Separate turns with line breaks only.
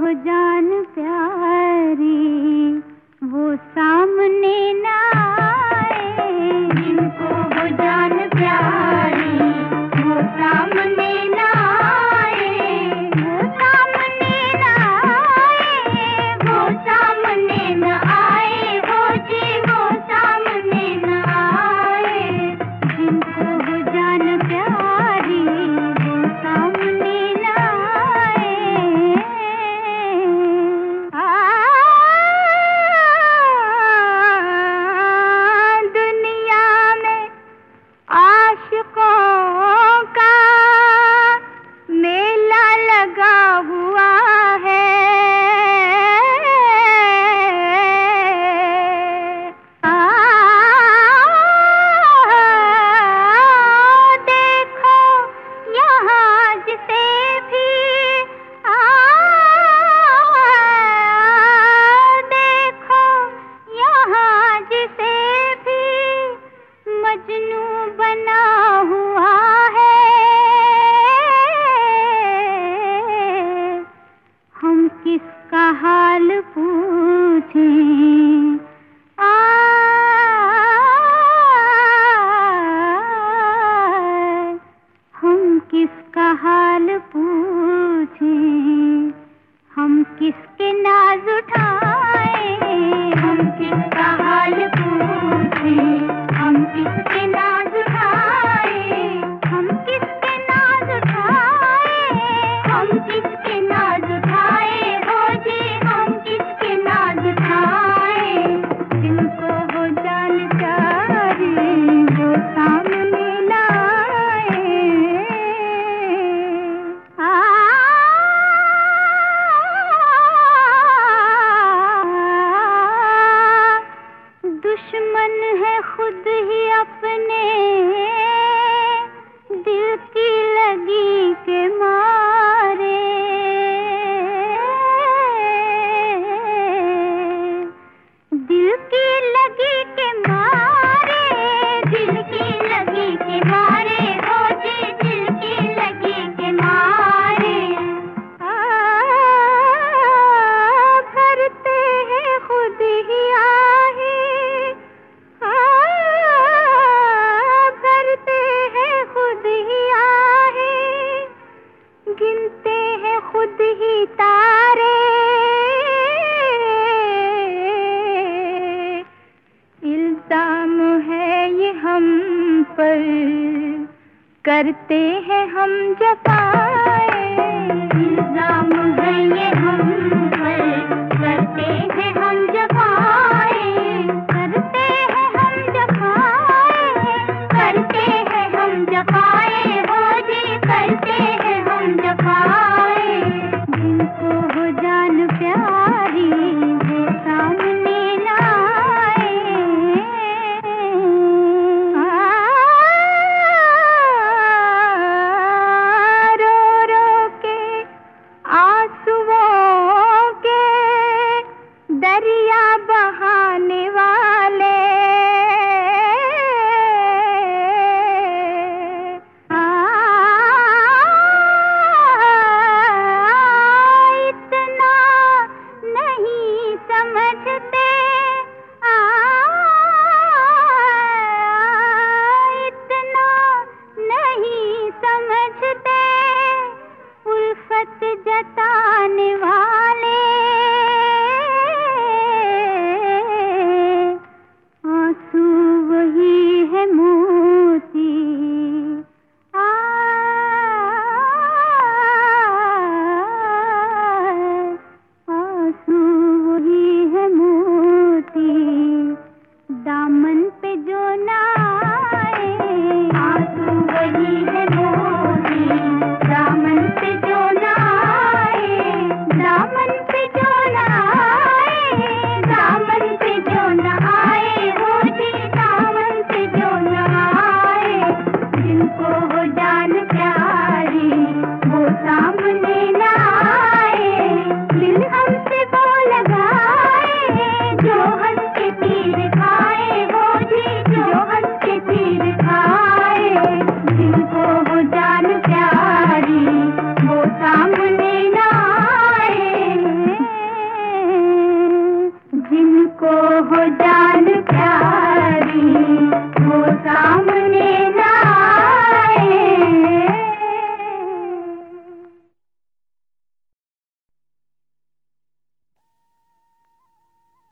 हो जा से भी आ देखो यहाँ जिसे भी मजनू बना his दुल्हन है खुद ही अपने। दिल की लगी के माँ। पर। करते हैं हम जफाए इल्ज़ाम है ये हम पर। करते हैं हम जफाए करते हैं हम जफाए करते हैं हम जफाए हो करते हैं हम जफाए समझते इतना नहीं समझते उल्फत जताने वाले